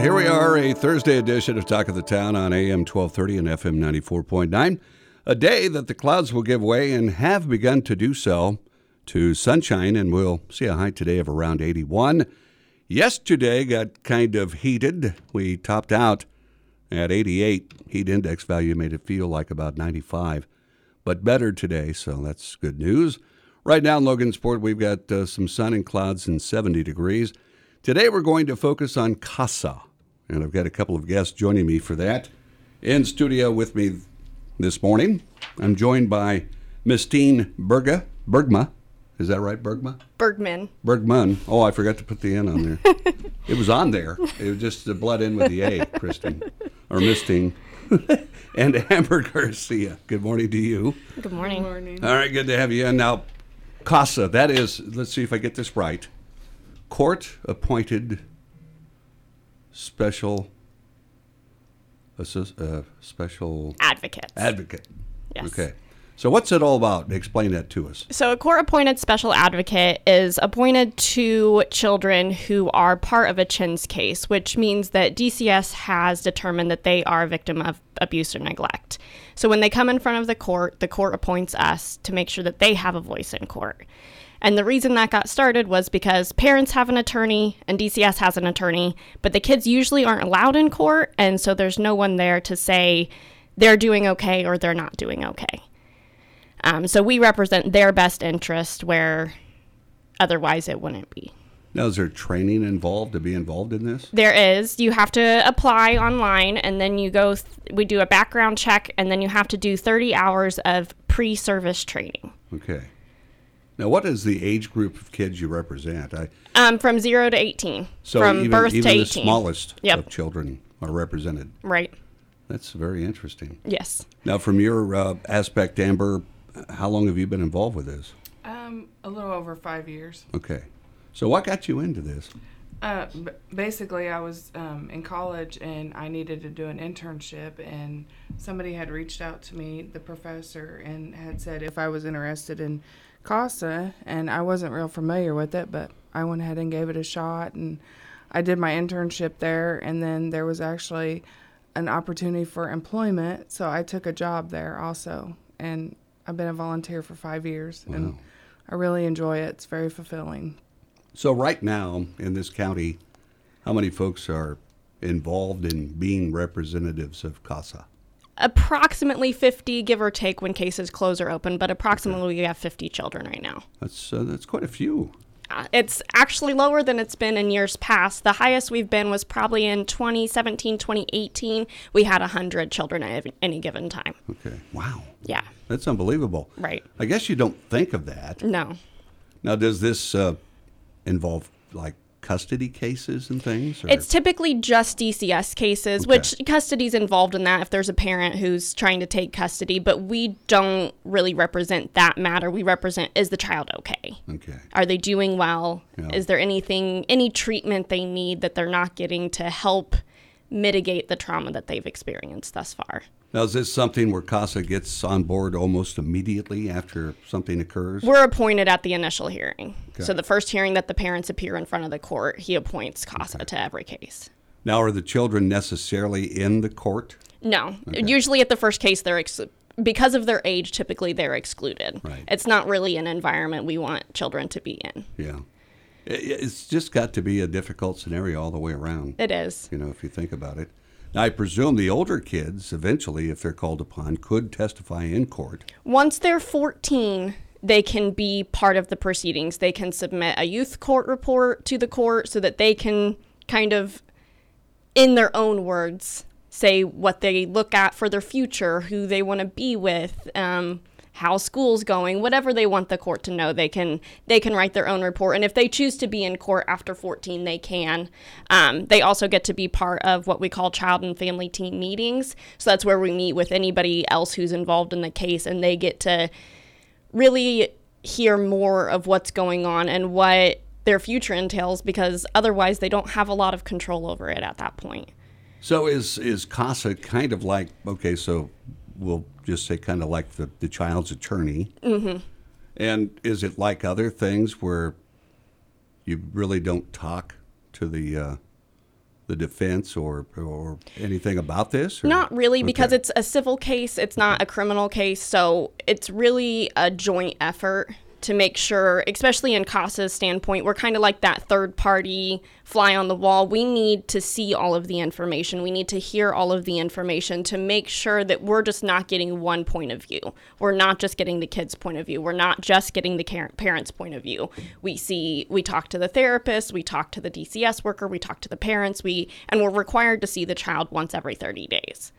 Here we are, a Thursday edition of Talk of the Town on AM 1230 and FM 94.9. A day that the clouds will give way and have begun to do so to sunshine, and we'll see a high today of around 81. Yesterday got kind of heated. We topped out at 88. Heat index value made it feel like about 95, but better today, so that's good news. Right now in Logansport, we've got uh, some sun and clouds and 70 degrees. Today we're going to focus on CASA, and I've got a couple of guests joining me for that. In studio with me this morning, I'm joined by Mistine Berga, Bergma. Is that right, Bergma? Bergman. Bergman. Oh, I forgot to put the N on there. it was on there. It was just the blood in with the A, Kristen, or Mistine. and Amber Garcia. Good morning to you. Good morning. All right, good to have you. And now, CASA, that is, let's see if I get this right, court appointed special, assis- uh, special Advocates. advocate. Yes. Okay. So what's it all about? Explain that to us. So, a court appointed special advocate is appointed to children who are part of a CHINS case, which means that DCS has determined that they are a victim of abuse or neglect. So, when they come in front of the court, the court appoints us to make sure that they have a voice in court. And the reason that got started was because parents have an attorney and DCS has an attorney, but the kids usually aren't allowed in court, and so there's no one there to say they're doing okay or they're not doing okay. Um, so we represent their best interest where otherwise it wouldn't be. Now, is there training involved to be involved in this? There is. You have to apply online, and then you go. Th- we do a background check, and then you have to do 30 hours of pre-service training, Okay. Now, what is the age group of kids you represent? I, um, from zero to 18, so from even, birth even to the 18. smallest Yep. of children are represented. Right. That's very interesting. Yes. Now, from your uh, aspect, Amber, how long have you been involved with this? Um, a little over five years. Okay. So, what got you into this? Uh, b- basically, I was um, in college and I needed to do an internship, and somebody had reached out to me, the professor, and had said if I was interested in CASA, and I wasn't real familiar with it, but I went ahead and gave it a shot, and I did my internship there, and then there was actually an opportunity for employment, so I took a job there also, and I've been a volunteer for five years, and I really enjoy it. It's very fulfilling. So, right now in this county, how many folks are involved in being representatives of CASA? Approximately 50, give or take, when cases close or open, but approximately we have 50 children right now. That's uh, that's quite a few. Uh, It's actually lower than it's been in years past. The highest we've been was probably in 2017, 2018. We had 100 children at any given time. Okay. Wow. Yeah, That's unbelievable. right. I guess you don't think of that. No. Now, does this uh, involve like custody cases and things? Or? It's typically just DCS cases, which custody's involved in that if there's a parent who's trying to take custody, but we don't really represent that matter. We represent is the child okay? okay. Are they doing well? Yeah. Is there anything, any treatment they need that they're not getting to help mitigate the trauma that they've experienced thus far? Now, is this something where CASA gets on board almost immediately after something occurs? We're appointed at the initial hearing. Okay. So the first hearing that the parents appear in front of the court, he appoints CASA to every case. Now, are the children necessarily in the court? No. Usually at the first case, they're ex- because of their age. Typically, they're excluded. Right. It's not really an environment we want children to be in. Yeah. It's just got to be a difficult scenario all the way around, It is. you know, if you think about it. Now, I presume the older kids, eventually, if they're called upon, could testify in court. Once they're 14, they can be part of the proceedings. They can submit a youth court report to the court so that they can kind of, in their own words, say what they look at for their future, who they want to be with, um, how school's going, whatever they want the court to know, they can they can write their own report. And if they choose to be in court after 14, they can. Um, they also get to be part of what we call child and family team meetings. So that's where we meet with anybody else who's involved in the case, and they get to really hear more of what's going on and what their future entails because otherwise they don't have a lot of control over it at that point. So is is CASA kind of like okay? So we'll just say kind of like the the child's attorney. Mm-hmm. And is it like other things where you really don't talk to the uh, the defense or or anything about this? or- Not really, because Okay. it's a civil case. It's not a criminal case. So it's really a joint effort to make sure, especially in CASA's standpoint, we're kind of like that third party fly on the wall. We need to see all of the information. We need to hear all of the information to make sure that we're just not getting one point of view. We're not just getting the kid's point of view. We're not just getting the parent's point of view. We see, we talk to the therapist, we talk to the DCS worker, we talk to the parents, we, and we're required to see the child once every 30 days.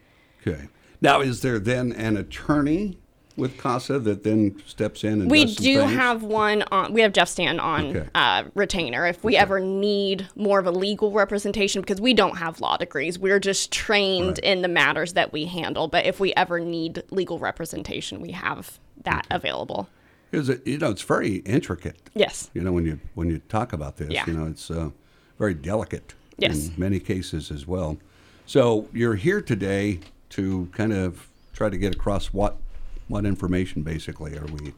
Okay. Now, is there then an attorney with CASA that then steps in and We do things? have one on. We have Jeff Stan on Okay. uh, retainer. If we ever need more of a legal representation, because we don't have law degrees, we're just trained in the matters that we handle. But if we ever need legal representation, we have that available. Because it, you know it's very intricate. Yes. You know when you when you talk about this, Yeah. you know it's uh, very delicate Yes. in many cases as well. So you're here today to kind of try to get across what what information basically are we?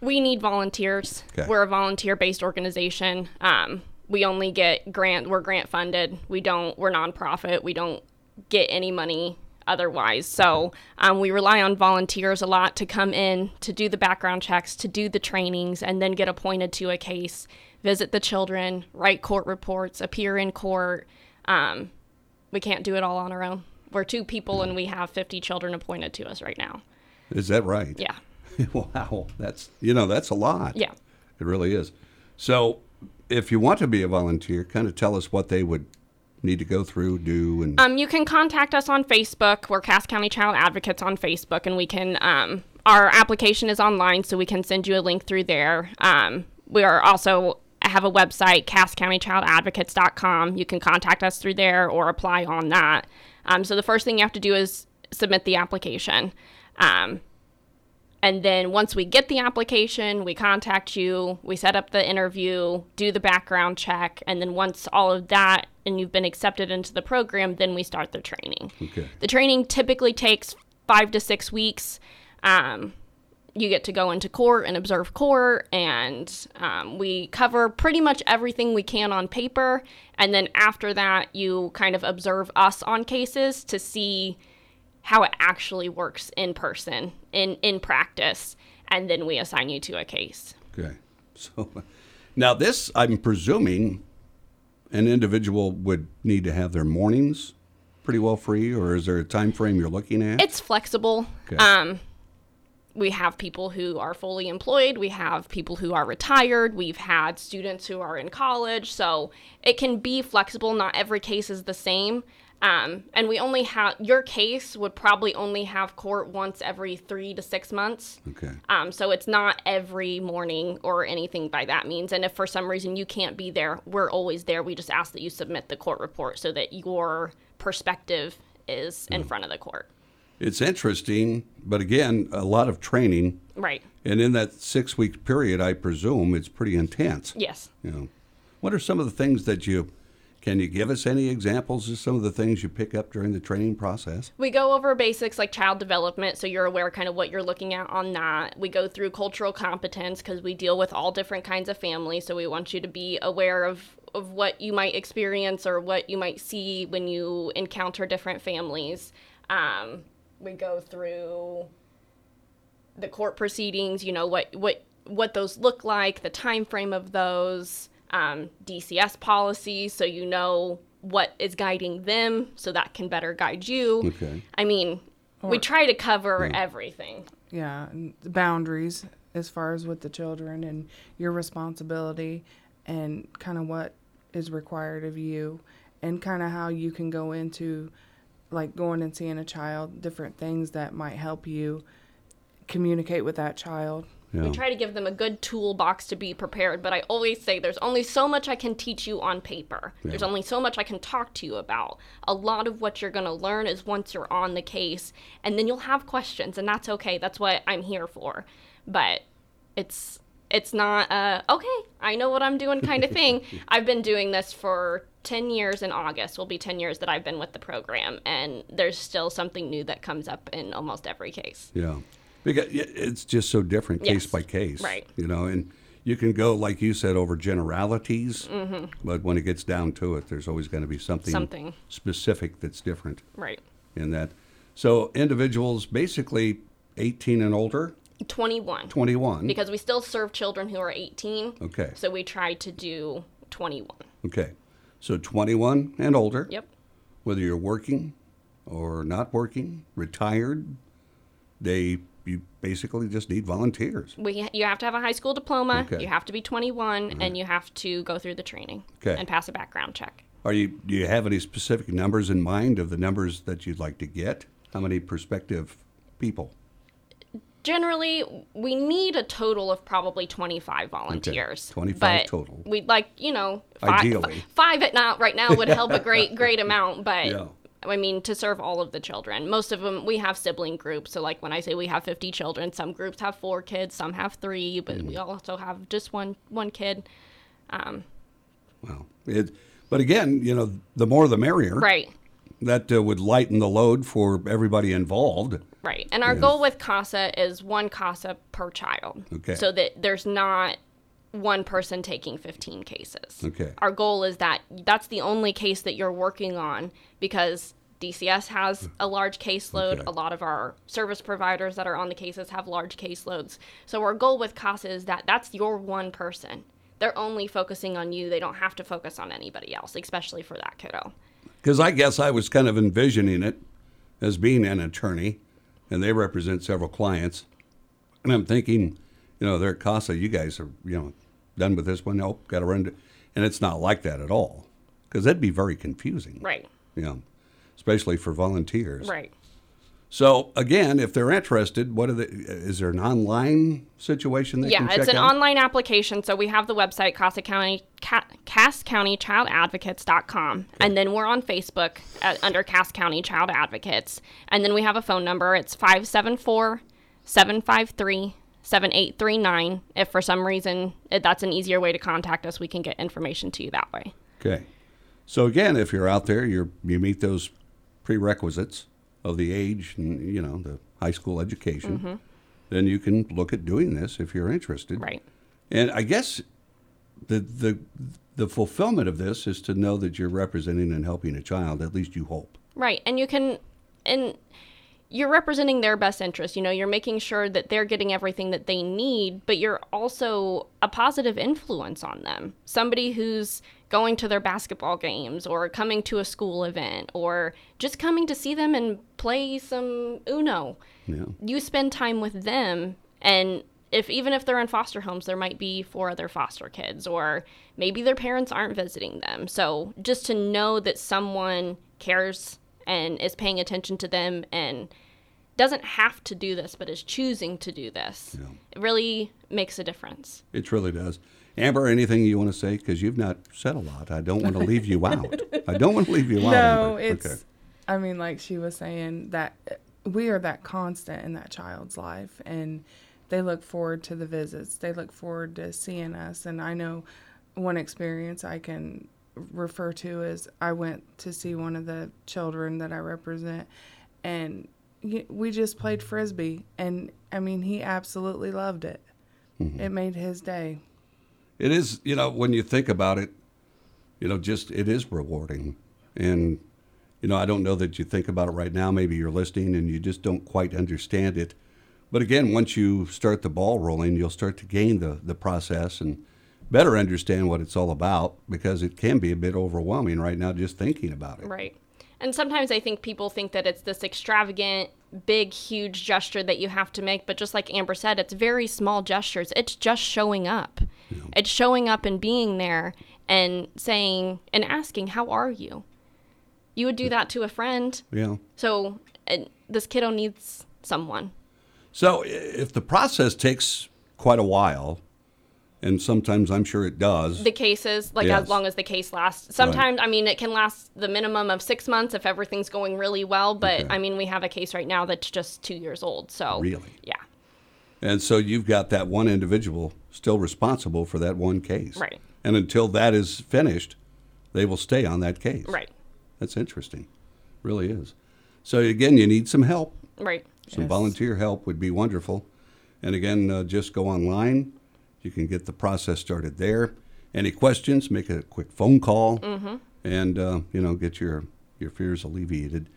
We need volunteers. Okay. We're a volunteer-based organization. Um, we only get grant. We're grant funded. We don't. We're nonprofit. We don't get any money otherwise. So um, we rely on volunteers a lot to come in to do the background checks, to do the trainings, and then get appointed to a case, visit the children, write court reports, appear in court. Um, we can't do it all on our own. We're two people, and we have 50 children appointed to us right now. Is that right? Yeah. wow, that's you know that's a lot. Yeah. it really is. So if you want to be a volunteer, kind of tell us what they would need to go through, do, and Um, you can contact us on Facebook. We're Cass County Child Advocates on Facebook, and we can. Um, our application is online, so we can send you a link through there. Um, we are also have a website, casscountychildadvocates.com. You can contact us through there or apply on that. Um, so the first thing you have to do is submit the application. Um, and then once we get the application, we contact you, we set up the interview, do the background check, and then once all of that and you've been accepted into the program, then we start the training. Okay. The training typically takes five to six weeks. Um, you get to go into court and observe court, and um, we cover pretty much everything we can on paper. And then after that, you kind of observe us on cases to see how it actually works in person, in, in practice, and then we assign you to a case. Okay. So now this, I'm presuming, an individual would need to have their mornings pretty well free, or is there a time frame you're looking at? It's flexible. Okay. Um, we have people who are fully employed. We have people who are retired. We've had students who are in college. So it can be flexible. Not every case is the same. Um, and we only have your case would probably only have court once every three to six months. okay. Um, so it's not every morning or anything by that means. And if for some reason you can't be there, we're always there. We just ask that you submit the court report so that your perspective is in front of the court. It's interesting, but again, a lot of training, Right. and in that six week period, I presume it's pretty intense. Yes. You know, what are some of the things that you can you give us any examples of some of the things you pick up during the training process? We go over basics like child development, so you're aware kind of what you're looking at on that. We go through cultural competence because we deal with all different kinds of families, so we want you to be aware of, of what you might experience or what you might see when you encounter different families. Um, we go through the court proceedings, you know, what, what, what those look like, the time frame of those, um, DCS policies, so you know what is guiding them, so that can better guide you. Okay. I mean, we try to cover everything. yeah the boundaries as far as with the children and your responsibility and kind of what is required of you and kind of how you can go into like going and seeing a child, different things that might help you communicate with that child. Yeah. We try to give them a good toolbox to be prepared, but I always say there's only so much I can teach you on paper. There's only so much I can talk to you about. A lot of what you're going to learn is once you're on the case, and then you'll have questions, and that's okay. That's what I'm here for. But it's it's not a okay, I know what I'm doing kind of thing. I've been doing this for 10 years in August. Will be 10 years that I've been with the program, and there's still something new that comes up in almost every case. Yeah, because it's just so different case by case, Right. You know, and you can go like you said over generalities, Mm-hmm. but when it gets down to it, there's always going to be something Something. specific that's different Right. in that. So individuals, basically 18 and older, 21. 21. because we still serve children who are 18. Okay. So we try to do 21. Okay, so 21 and older. Yep. Whether you're working or not working, retired, they you basically just need volunteers. We you have to have a high school diploma, Okay. you have to be 21 and you have to go through the training Okay. and pass a background check. Are you do you have any specific numbers in mind of the numbers that you'd like to get? How many prospective people? Generally, we need a total of probably 25 volunteers. Okay. 25 but total. We'd like, you know, five, Ideally. five at now right now would help a great great amount, but Yeah. I mean to serve all of the children. Most of them we have sibling groups, so like when I say we have 50 children, some groups have 4 kids, some have 3, but we Mm-hmm. also have just one one kid. Well, it, but again, you know, the more the merrier. Right. That uh, would lighten the load for everybody involved. Right. And our goal with CASA is one CASA per child. Okay. So that there's not one person taking 15 cases. Okay. Our goal is that that's the only case that you're working on because DCS has a large caseload. Okay. A lot of our service providers that are on the cases have large caseloads. So our goal with CASA is that that's your one person. They're only focusing on you. They don't have to focus on anybody else, especially for that kiddo. Because I guess I was kind of envisioning it as being an attorney, and they represent several clients. And I'm thinking, you know, they're at CASA, you guys are, you know, done with this one. Nope, got to run. To, and it's not like that at all. Because that'd be very confusing. Right. You know, especially for volunteers. Right. So again, if they're interested, what are the? Is there an online situation they yeah, can it's an out? online application. So we have the website, Casa County, Ca- Cass County Child Advocates.com. And then we're on Facebook at, under Cass County Child Advocates. And then we have a phone number. It's 574 753 7839. If for some reason it, that's an easier way to contact us, we can get information to you that way. Okay. So again, if you're out there, you you meet those prerequisites of the age and you know the high school education, Mm-hmm. then you can look at doing this if you're interested. Right. And I guess the the the fulfillment of this is to know that you're representing and helping a child. At least you hope. Right. And you can, and you're representing their best interest. You know, you're making sure that they're getting everything that they need, but you're also a positive influence on them. Somebody who's going to their basketball games or coming to a school event or just coming to see them and play some Uno. Yeah. You spend time with them and if even if they're in foster homes there might be four other foster kids or maybe their parents aren't visiting them so just to know that someone cares and is paying attention to them and doesn't have to do this but is choosing to do this it really makes a difference It really does. Amber, anything you want to say? Because you've not said a lot. I don't want to leave you out. I don't want to leave you out. No, it's. Okay. I mean, like she was saying, that uh, we are that constant in that child's life, and they look forward to the visits. They look forward to seeing us. And I know one experience I can refer to is I went to see one of the children that I represent, and we just played frisbee, and I mean, he absolutely loved it. Mm-hmm. It made his day. It is, you know, when you think about it, you know, just it is rewarding. And, you know, I don't know that you think about it right now. Maybe you're listening and you just don't quite understand it. But again, once you start the ball rolling, you'll start to gain the, the process and better understand what it's all about because it can be a bit overwhelming right now just thinking about it. Right. And sometimes I think people think that it's this extravagant, big, huge gesture that you have to make. But just like Amber said, it's very small gestures. It's just showing up. It's showing up and being there and saying and asking, How are you? You would do that to a friend. Yeah. So and this kiddo needs someone. So if the process takes quite a while, and sometimes I'm sure it does. The cases, like Yes. as long as the case lasts. Sometimes, I mean, it can last the minimum of six months if everything's going really well. But Okay. I mean, we have a case right now that's just two years old. So Really? yeah, And so you've got that one individual still responsible for that one case. Right. And until that is finished, they will stay on that case. right, That's interesting. Really is. So again, you need some help. right. Some Yes. volunteer help would be wonderful. And again, uh, just go online. You can get the process started there. Any questions? Make a quick phone call, Mm-hmm. and uh, you know get your your fears alleviated.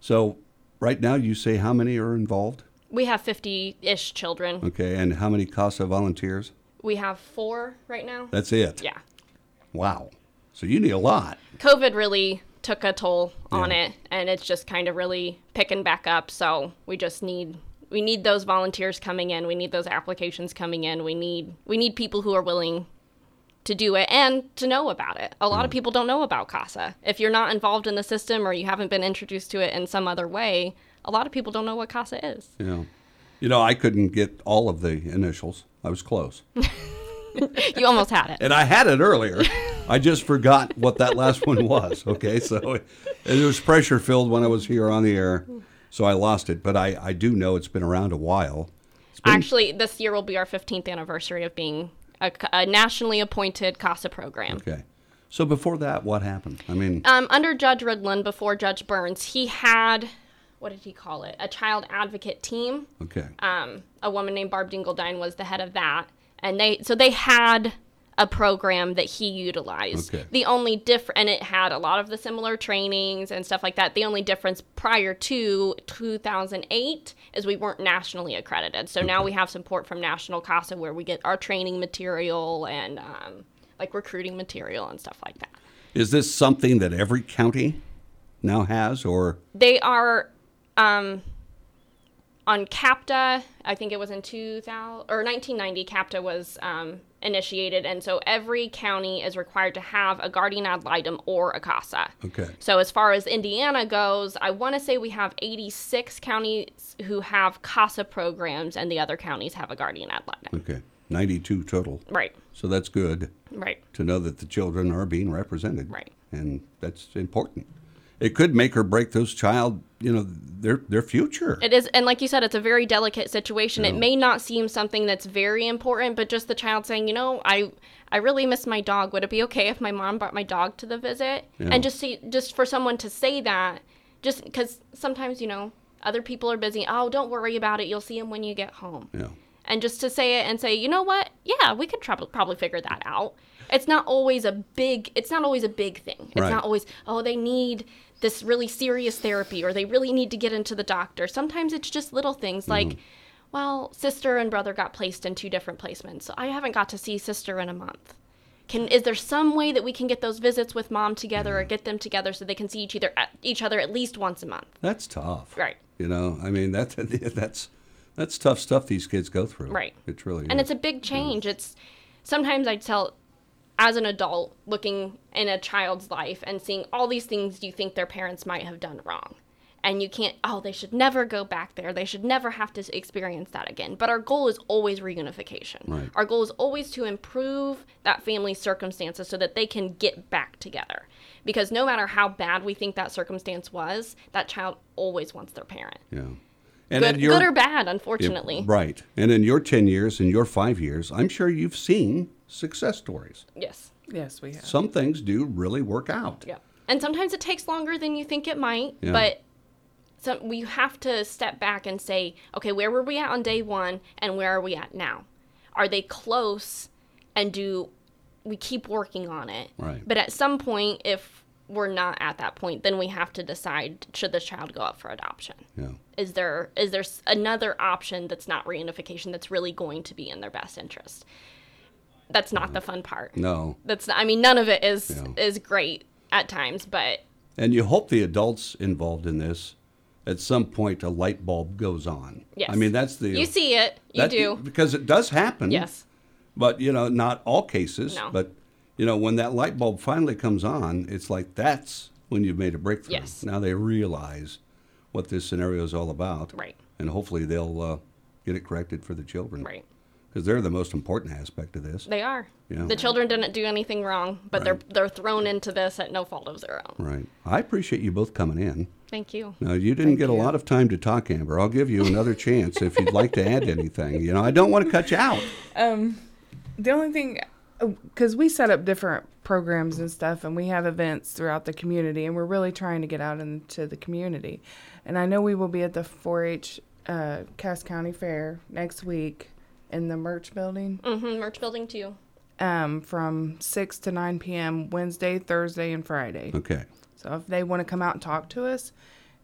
So right now, you say how many are involved? We have 50 ish children. Okay, and how many CASA volunteers? We have four right now. That's it. Yeah. Wow. So you need a lot. COVID really took a toll on Yeah. it and it's just kind of really picking back up so we just need we need those volunteers coming in we need those applications coming in we need we need people who are willing to do it and to know about it a lot of mm. people don't know about casa if you're not involved in the system or you haven't been introduced to it in some other way a lot of people don't know what casa is Yeah. You know, I couldn't get all of the initials. I was close. you almost had it And I had it earlier. I just forgot what that last one was. Okay, so it, it was pressure filled when I was here on the air, so I lost it. But I, I do know it's been around a while. Been, actually this year will be our 15th anniversary of being a, a nationally appointed casa program okay. So before that, what happened? I mean, um, under Judge Ridlen, before Judge Burns, he had what did he call it? A child advocate team. okay, Um, a woman named Barb Dingledine was the head of that, and they so they had a program that he utilized. Okay. The only different, and it had a lot of the similar trainings and stuff like that. The only difference prior to 2008 is we weren't nationally accredited. So now we have support from National CASA where we get our training material and um, like recruiting material and stuff like that. is this something that every county now has, or They are um, on CAPTA. I think it was in 2000 or 1990. CAPTA was um, initiated, and so every county is required to have a guardian ad litem or a CASA. okay, So as far as Indiana goes, I want to say we have 86 counties who have CASA programs, and the other counties have a guardian ad litem. okay, ninety-two total. Right, So that's good right, to know that the children are being represented. Right. and that's important. It could make or break those child, you know, their their future. It is, and like you said, it's a very delicate situation. It may not seem something that's very important, but just the child saying, you know, I, I really miss my dog. Would it be okay if my mom brought my dog to the visit? And just see, just for someone to say that, just because sometimes you know other people are busy. Oh, don't worry about it. You'll see him when you get home. yeah. And just to say it and say, you know what? Yeah, we could prob- probably figure that out. It's not always a big. It's not always a big thing. It's Right. not always. Oh, they need this really serious therapy, or they really need to get into the doctor. Sometimes it's just little things like, mm-hmm. well, sister and brother got placed in two different placements. So I haven't got to see sister in a month. Can is there some way that we can get those visits with mom together, or get them together so they can see each other each other at least once a month? That's tough. Right. You know, I mean that that's that's tough stuff these kids go through. Right. It really and is. it's a big change it's sometimes i tell as an adult looking in a child's life and seeing all these things you think their parents might have done wrong. And you can't oh they should never go back there. They should never have to experience that again. But our goal is always reunification. Right. our goal is always to improve that family's circumstances so that they can get back together. Because no matter how bad we think that circumstance was that child always wants their parent. Yeah. And good, your- good or bad Yeah, unfortunately right. And in your 10 years, in your five years, I'm sure you've seen success stories. yes Yes, we have. Some things do really work out. Yeah. And sometimes it takes longer than you think it might, Yeah. but some we have to step back and say, okay, where were we at on day 1 and where are we at now? Are they close and do we keep working on it? Right. But at some point if we're not at that point, then we have to decide should this child go up for adoption? Yeah. Is there is there another option that's not reunification that's really going to be in their best interest? That's not the fun part. No. That's I mean none of it is Yeah. is great at times, but And you hope the adults involved in this, at some point, a light bulb goes on. yes. I mean, that's the. You see it, you that- do. Because it does happen. Yes. But, you know, not all cases. No. But, you know, when that light bulb finally comes on, it's like, that's when you've made a breakthrough. Yes. Now they realize what this scenario is all about. Right. And hopefully they'll uh, get it corrected for the children. Right. Because they're the most important aspect of this. They are. Yeah. The children didn't do anything wrong, but Right. they're they're thrown into this at no fault of their own. Right. I appreciate you both coming in. Thank you. Now, you didn't Thank get a lot of time to talk, Amber. I'll give you another chance if you'd like to add anything. You know, I don't want to cut you out. Um, The only thing, because we set up different programs and stuff, and we have events throughout the community, and we're really trying to get out into the community. And I know we will be at the 4-H uh, Cass County Fair next week in the merch building Mm-hmm. Merch building too. um, from 6 to 9 p.m. Wednesday, Thursday, and Friday. Okay. So if they want to come out and talk to us,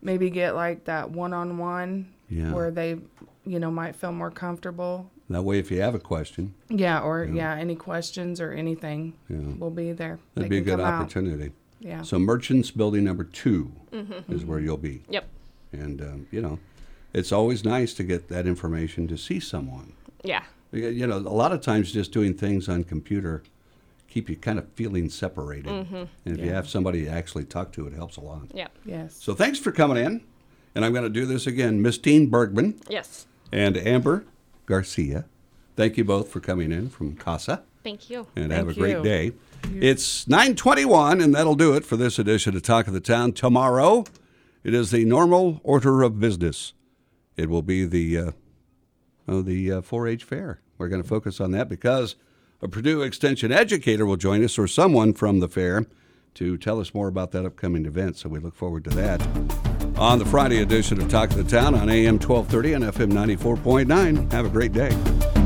maybe get like that one-on-one Yeah. where they, you know, might feel more comfortable. That way, if you have a question, Yeah, or yeah, any questions or anything, Yeah. we'll be there. that'd They be a good come out. opportunity. Yeah. So, Merchants Building number 2 Mm-hmm. is where you'll be. Yep. And, um, you know, it's always nice to get that information to see someone. Yeah. You you know, a lot of times just doing things on computer keep you kind of feeling separated. Mm-hmm. And if you have somebody to actually talk to, it helps a lot. Yeah. Yes. So thanks for coming in. And I'm going to do this again. Miss Dean Bergman Yes. and Amber Garcia. Thank you both for coming in from CASA. Thank you. And have a Thank great you. day. It's 921, and that'll do it for this edition of Talk of the Town. Tomorrow, it is the normal order of business. It will be the uh, oh, the uh, 4-H fair. We're going to focus on that because a Purdue Extension educator will join us, or someone from the fair, to tell us more about that upcoming event. So we look forward to that on the Friday edition of Talk of the Town on AM 1230 and FM 94.9. Have a great day.